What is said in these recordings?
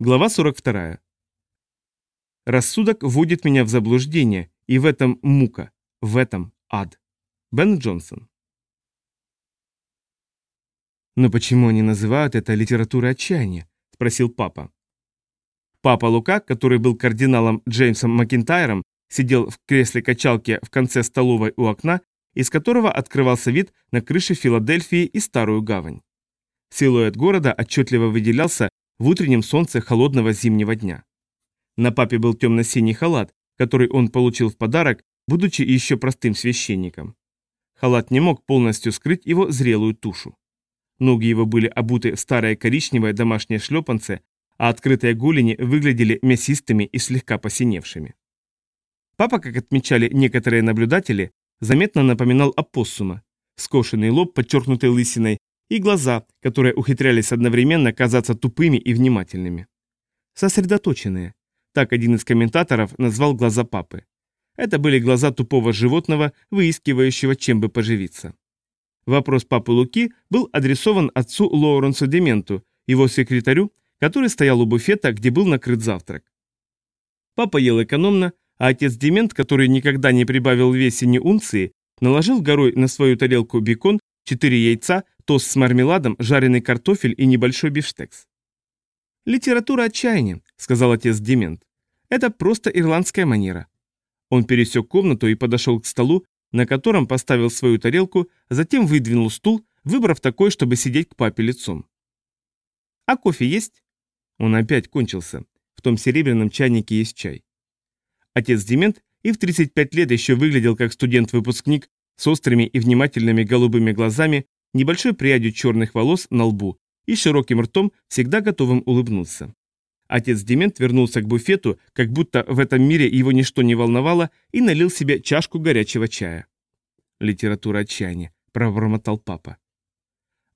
Глава 42. Рассудок вводит меня в заблуждение, и в этом мука, в этом ад. Бен Джонсон. «Но почему они называют это литературой отчаяния?» – спросил папа. Папа Лука, который был кардиналом Джеймсом Макинтайром, сидел в кресле качалки в конце столовой у окна, из которого открывался вид на крыши Филадельфии и Старую Гавань. Силуэт города отчетливо выделялся в утреннем солнце холодного зимнего дня. На папе был темно-синий халат, который он получил в подарок, будучи еще простым священником. Халат не мог полностью скрыть его зрелую тушу. Ноги его были обуты в старое коричневое домашнее шлепанце, а открытые голени выглядели мясистыми и слегка посиневшими. Папа, как отмечали некоторые наблюдатели, заметно напоминал опоссума. Скошенный лоб, подчеркнутый лысиной, и глаза, которые ухитрялись одновременно казаться тупыми и внимательными. Сосредоточенные. Так один из комментаторов назвал глаза папы. Это были глаза тупого животного, выискивающего, чем бы поживиться. Вопрос папы Луки был адресован отцу Лоуренсу Дементу, его секретарю, который стоял у буфета, где был накрыт завтрак. Папа ел экономно, а отец Демент, который никогда не прибавил в весе ни унции, наложил горой на свою тарелку бекон, четыре яйца, тост с мармеладом, жареный картофель и небольшой бифштекс. «Литература отчаяния», — сказал отец Демент. «Это просто ирландская манера». Он пересек комнату и подошел к столу, на котором поставил свою тарелку, затем выдвинул стул, выбрав такой, чтобы сидеть к папе лицом. «А кофе есть?» Он опять кончился. В том серебряном чайнике есть чай. Отец Демент и в 35 лет еще выглядел как студент-выпускник с острыми и внимательными голубыми глазами небольшой прядью черных волос на лбу и широким ртом, всегда готовым улыбнуться. Отец Демент вернулся к буфету, как будто в этом мире его ничто не волновало, и налил себе чашку горячего чая. «Литература отчаяния», — пробормотал папа.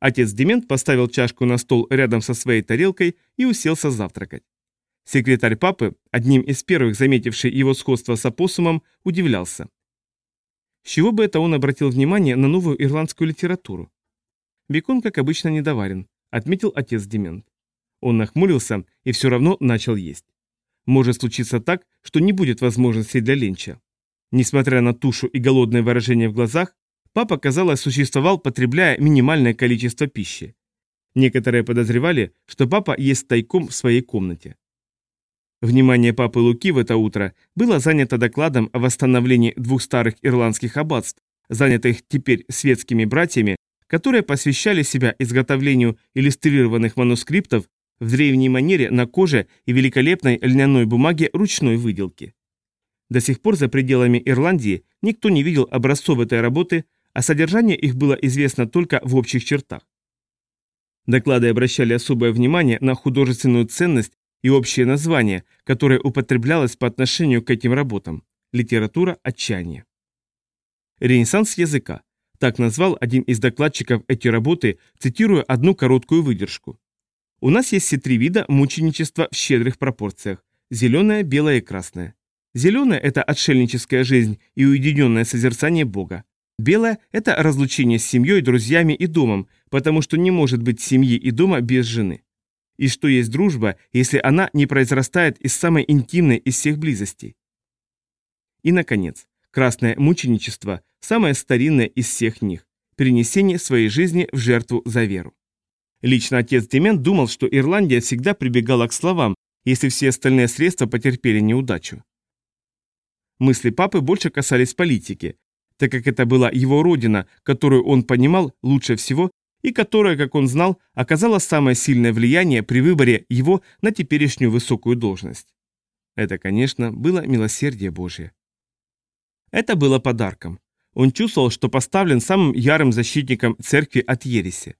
Отец Демент поставил чашку на стол рядом со своей тарелкой и уселся завтракать. Секретарь папы, одним из первых заметивший его сходство с опоссумом, удивлялся. С чего бы это он обратил внимание на новую ирландскую литературу? Бекон, как обычно, недоварен, отметил отец Демент. Он нахмурился и все равно начал есть. Может случиться так, что не будет возможности для ленча. Несмотря на тушу и голодное выражение в глазах, папа, казалось, существовал, потребляя минимальное количество пищи. Некоторые подозревали, что папа ест тайком в своей комнате. Внимание папы Луки в это утро было занято докладом о восстановлении двух старых ирландских аббатств, занятых теперь светскими братьями которые посвящали себя изготовлению иллюстрированных манускриптов в древней манере на коже и великолепной льняной бумаге ручной выделки. До сих пор за пределами Ирландии никто не видел образцов этой работы, а содержание их было известно только в общих чертах. Доклады обращали особое внимание на художественную ценность и общее название, которое употреблялось по отношению к этим работам – литература отчаяния. Ренессанс языка так назвал один из докладчиков эти работы, цитируя одну короткую выдержку. У нас есть все три вида мученичества в щедрых пропорциях – зеленое, белое и красное. Зеленое – это отшельническая жизнь и уединенное созерцание Бога. Белое – это разлучение с семьей, друзьями и домом, потому что не может быть семьи и дома без жены. И что есть дружба, если она не произрастает из самой интимной из всех близостей? И, наконец, красное мученичество самое старинное из всех них – перенесение своей жизни в жертву за веру. Лично отец Демент думал, что Ирландия всегда прибегала к словам, если все остальные средства потерпели неудачу. Мысли папы больше касались политики, так как это была его родина, которую он понимал лучше всего и которая, как он знал, оказала самое сильное влияние при выборе его на теперешнюю высокую должность. Это, конечно, было милосердие Божие. Это было подарком. Он чувствовал, что поставлен самым ярым защитником церкви от ереси.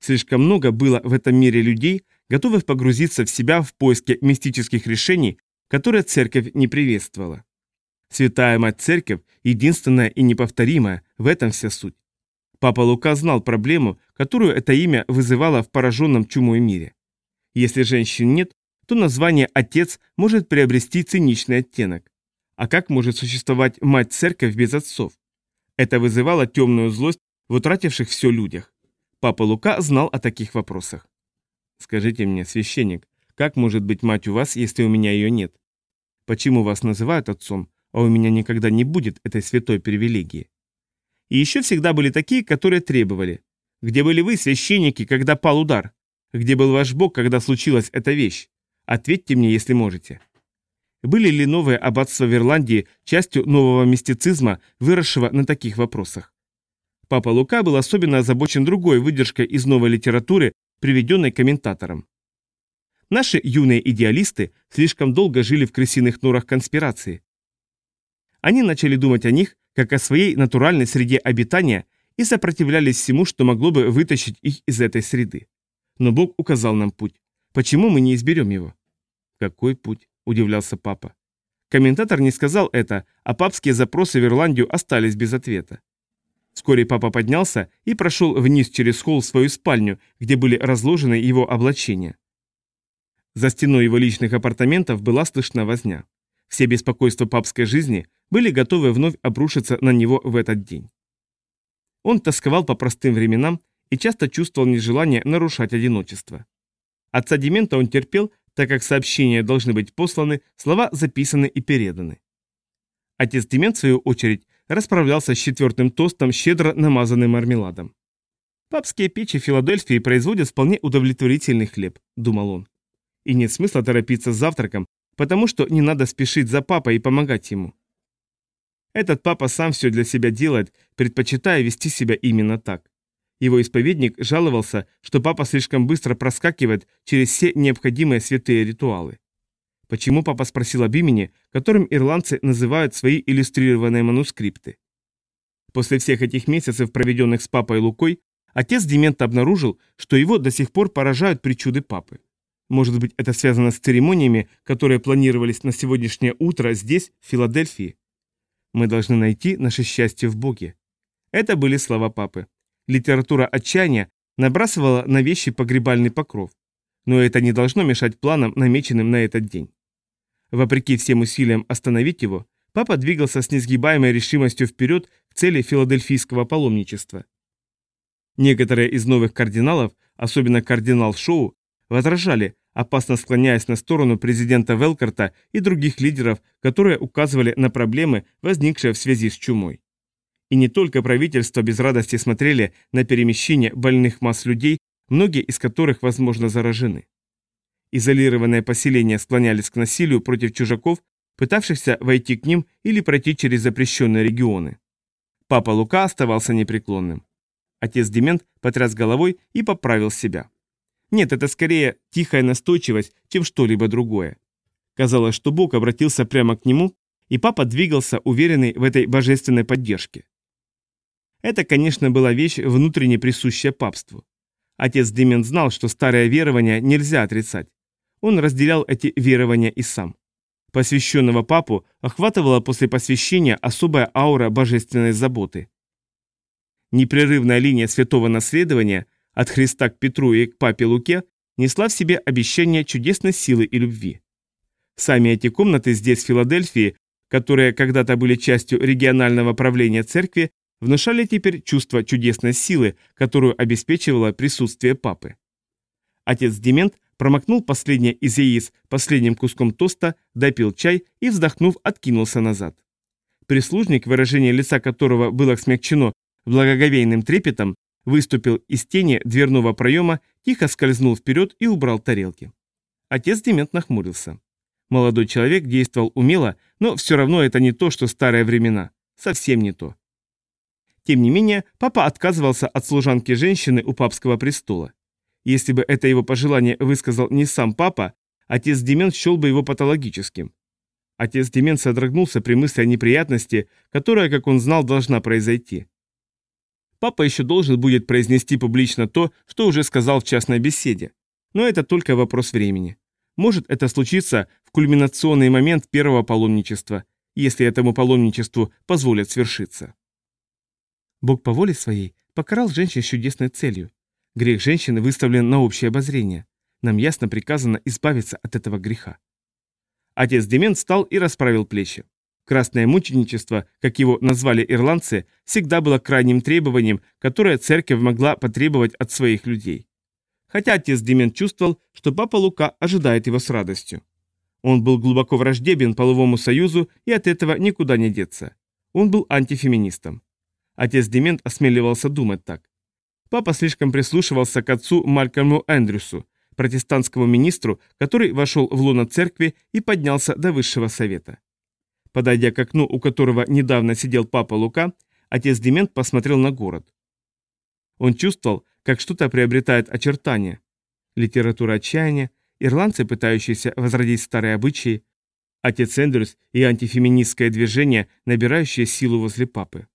Слишком много было в этом мире людей, готовых погрузиться в себя в поиске мистических решений, которые церковь не приветствовала. Святая Мать Церковь, единственная и неповторимая, в этом вся суть. Папа Лука знал проблему, которую это имя вызывало в пораженном чумой мире. Если женщин нет, то название «отец» может приобрести циничный оттенок. А как может существовать мать-церковь без отцов? Это вызывало темную злость в утративших все людях. Папа Лука знал о таких вопросах. «Скажите мне, священник, Как может быть мать у вас, если у меня ее нет? Почему вас называют отцом, а у меня никогда не будет этой святой привилегии? И еще всегда были такие, которые требовали. Где были вы, священники, когда пал удар? Где был ваш Бог, когда случилась эта вещь? Ответьте мне, если можете. Были ли новые аббатства в Ирландии частью нового мистицизма, выросшего на таких вопросах? Папа Лука был особенно озабочен другой выдержкой из новой литературы, приведенной комментатором. Наши юные идеалисты слишком долго жили в крысиных норах конспирации. Они начали думать о них, как о своей натуральной среде обитания, и сопротивлялись всему, что могло бы вытащить их из этой среды. Но Бог указал нам путь. Почему мы не изберем его? Какой путь? Удивлялся папа. Комментатор не сказал это, а папские запросы в Ирландию остались без ответа. Вскоре папа поднялся и прошел вниз через холл в свою спальню, где были разложены его облачения. За стеной его личных апартаментов была слышна возня. Все беспокойства папской жизни были готовы вновь обрушиться на него в этот день. Он тосковал по простым временам и часто чувствовал нежелание нарушать одиночество. Отца Демента он терпел, так как сообщения должны быть посланы, слова записаны и переданы. Отец Демент, в свою очередь, расправлялся с четвертым тостом, щедро намазанным мармеладом. «Папские печи Филадельфии производят вполне удовлетворительный хлеб», — думал он. И нет смысла торопиться с завтраком, потому что не надо спешить за папой и помогать ему. Этот папа сам все для себя делает, предпочитая вести себя именно так. Его исповедник жаловался, что папа слишком быстро проскакивает через все необходимые святые ритуалы. Почему папа спросил об имени, которым ирландцы называют свои иллюстрированные манускрипты? После всех этих месяцев, проведенных с папой Лукой, отец Демента обнаружил, что его до сих пор поражают причуды папы. Может быть, это связано с церемониями, которые планировались на сегодняшнее утро здесь, в Филадельфии? Мы должны найти наше счастье в Боге. Это были слова папы. Литература отчаяния набрасывала на вещи погребальный покров. Но это не должно мешать планам, намеченным на этот день. Вопреки всем усилиям остановить его, папа двигался с несгибаемой решимостью вперед к цели филадельфийского паломничества. Некоторые из новых кардиналов, особенно кардинал Шоу, возражали, опасно склоняясь на сторону президента Велкарта и других лидеров, которые указывали на проблемы, возникшие в связи с чумой. И не только правительство без радости смотрели на перемещение больных масс людей, многие из которых, возможно, заражены. Изолированные поселения склонялись к насилию против чужаков, пытавшихся войти к ним или пройти через запрещенные регионы. Папа Лука оставался непреклонным. Отец Демент потряс головой и поправил себя. Нет, это скорее тихая настойчивость, чем что-либо другое. Казалось, что Бог обратился прямо к нему, и папа двигался, уверенный в этой божественной поддержке. Это, конечно, была вещь, внутренне присущая папству. Отец Демен знал, что старое верование нельзя отрицать. Он разделял эти верования и сам. Посвященного папу охватывала после посвящения особая аура божественной заботы. Непрерывная линия святого наследования от Христа к Петру и к папе Луке несла в себе обещание чудесной силы и любви. Сами эти комнаты здесь, в Филадельфии, которые когда-то были частью регионального правления церкви, внушали теперь чувство чудесной силы, которую обеспечивало присутствие папы. Отец Демент промокнул последнее из яиц последним куском тоста, допил чай и, вздохнув, откинулся назад. Прислужник, выражение лица которого было смягчено благоговейным трепетом, выступил из тени дверного проема, тихо скользнул вперед и убрал тарелки. Отец Демент нахмурился. Молодой человек действовал умело, но все равно это не то, что старые времена. Совсем не то. Тем не менее, папа отказывался от служанки женщины у папского престола. Если бы это его пожелание высказал не сам папа, отец Демент счел бы его патологическим. Отец Демент содрогнулся при мысли о неприятности, которая, как он знал, должна произойти. Папа еще должен будет произнести публично то, что уже сказал в частной беседе. Но это только вопрос времени. Может это случиться в кульминационный момент первого паломничества, если этому паломничеству позволят свершиться. Бог по воле своей покарал женщин с чудесной целью. Грех женщины выставлен на общее обозрение. Нам ясно приказано избавиться от этого греха. Отец Демент встал и расправил плечи. Красное мученичество, как его назвали ирландцы, всегда было крайним требованием, которое церковь могла потребовать от своих людей. хотя отец Демент чувствовал, что папа Лука ожидает его с радостью. Он был глубоко враждебен половому союзу и от этого никуда не деться. Он был антифеминистом. Отец Демент осмеливался думать так. Папа слишком прислушивался к отцу Малькольму Эндрюсу, протестантскому министру, который вошел в лоно церкви и поднялся до высшего совета. Подойдя к окну, у которого недавно сидел папа Лука, отец Демент посмотрел на город. Он чувствовал, как что-то приобретает очертания. Литература отчаяния, ирландцы, пытающиеся возродить старые обычаи, отец Эндрюс и антифеминистское движение, набирающее силу возле папы.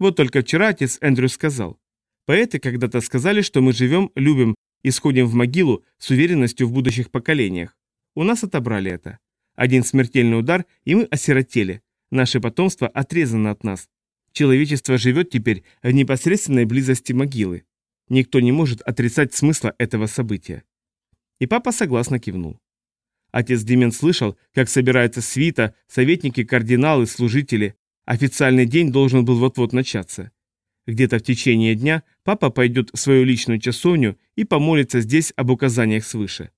Вот только вчера отец Эндрюс сказал, поэты когда-то сказали, что мы живем, любим и сходим в могилу с уверенностью в будущих поколениях. У нас отобрали это. Один смертельный удар, и мы осиротели. Наше потомство отрезано от нас. Человечество живет теперь в непосредственной близости могилы. Никто не может отрицать смысла этого события. И папа согласно кивнул. Отец Демен слышал, как собирается свита, советники, кардиналы, служители. Официальный день должен был вот-вот начаться. Где-то в течение дня папа пойдет в свою личную часовню и помолится здесь об указаниях свыше.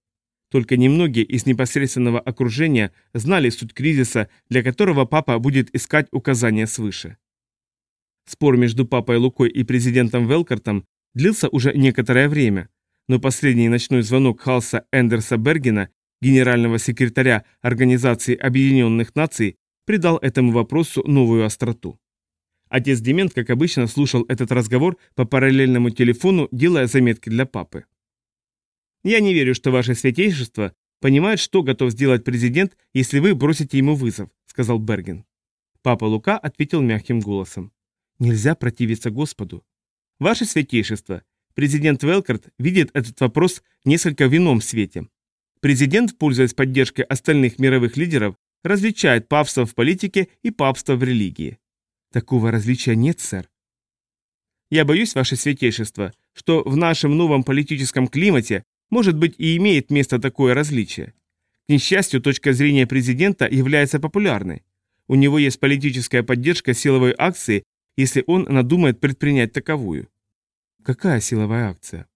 Только немногие из непосредственного окружения знали суть кризиса, для которого папа будет искать указания свыше. Спор между папой Лукой и президентом Велкартом длился уже некоторое время, но последний ночной звонок Халса Эндерса Бергена, генерального секретаря Организации Объединенных Наций, придал этому вопросу новую остроту. Отец Демент, как обычно, слушал этот разговор по параллельному телефону, делая заметки для папы. «Я не верю, что ваше святейшество понимает, что готов сделать президент, если вы бросите ему вызов», — сказал Берген. Папа Лука ответил мягким голосом. «Нельзя противиться Господу. Ваше святейшество, президент Велкарт видит этот вопрос несколько в ином свете. Президент, пользуясь поддержкой остальных мировых лидеров, различает папство в политике и папство в религии. Такого различия нет, сэр. Я боюсь, ваше святейшество, что в нашем новом политическом климате может быть и имеет место такое различие. К несчастью, точка зрения президента является популярной. У него есть политическая поддержка силовой акции, если он надумает предпринять таковую. Какая силовая акция?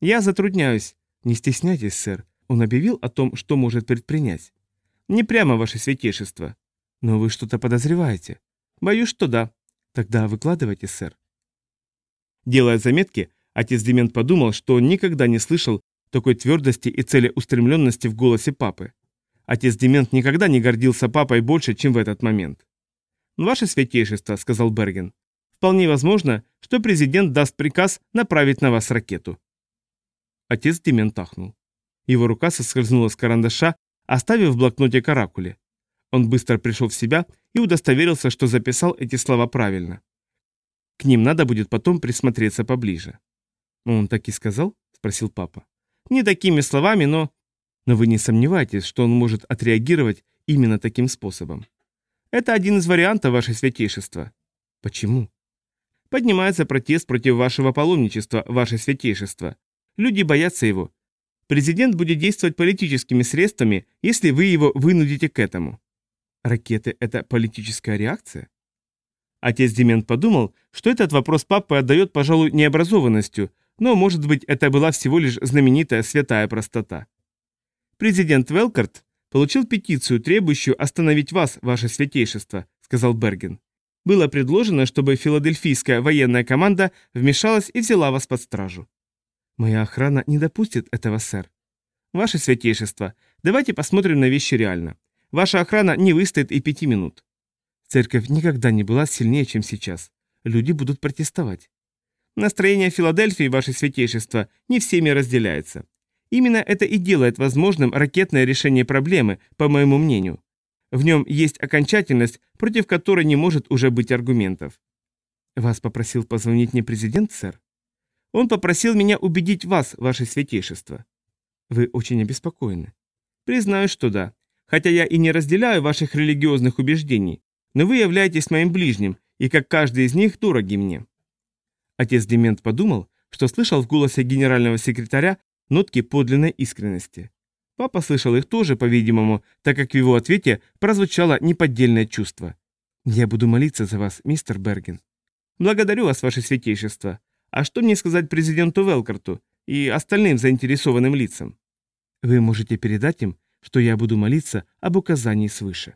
Я затрудняюсь. Не стесняйтесь, сэр. Он объявил о том, что может предпринять. Не прямо, ваше святейшество. Но вы что-то подозреваете. Боюсь, что да. Тогда выкладывайте, сэр. Делая заметки, отец Демент подумал, что он никогда не слышал такой твердости и целеустремленности в голосе папы. Отец Демент никогда не гордился папой больше, чем в этот момент. «Ваше святейшество», — сказал Берген, — «вполне возможно, что президент даст приказ направить на вас ракету». Отец Демент ахнул. Его рука соскользнула с карандаша, оставив в блокноте каракули. Он быстро пришел в себя и удостоверился, что записал эти слова правильно. К ним надо будет потом присмотреться поближе. «Он так и сказал?» – спросил папа. «Не такими словами, но...» «Но вы не сомневаетесь, что он может отреагировать именно таким способом?» «Это один из вариантов, ваше святейшество». «Почему?» «Поднимается протест против вашего паломничества, ваше святейшество. Люди боятся его. Президент будет действовать политическими средствами, если вы его вынудите к этому». Ракеты – это политическая реакция? Отец Демент подумал, что этот вопрос папы отдает, пожалуй, необразованностью, но, может быть, это была всего лишь знаменитая святая простота. «Президент Велкарт получил петицию, требующую остановить вас, ваше святейшество», — сказал Берген. «Было предложено, чтобы филадельфийская военная команда вмешалась и взяла вас под стражу». «Моя охрана не допустит этого, сэр». «Ваше святейшество, давайте посмотрим на вещи реально. Ваша охрана не выстоит и пяти минут. Церковь никогда не была сильнее, чем сейчас. Люди будут протестовать. Настроение Филадельфии, ваше святейшество, не всеми разделяется. Именно это и делает возможным ракетное решение проблемы, по моему мнению. В нем есть окончательность, против которой не может уже быть аргументов. Вас попросил позвонить мне президент, сэр? Он попросил меня убедить вас, ваше святейшество. Вы очень обеспокоены. Признаю, что да. Хотя я и не разделяю ваших религиозных убеждений, но вы являетесь моим ближним, и как каждый из них дороги мне». Отец Демент подумал, что слышал в голосе генерального секретаря нотки подлинной искренности. Папа слышал их тоже, по-видимому, так как в его ответе прозвучало неподдельное чувство. «Я буду молиться за вас, мистер Берген». «Благодарю вас, ваше святейшество. А что мне сказать президенту Велкарту? и остальным заинтересованным лицам. Вы можете передать им, что я буду молиться об указании свыше.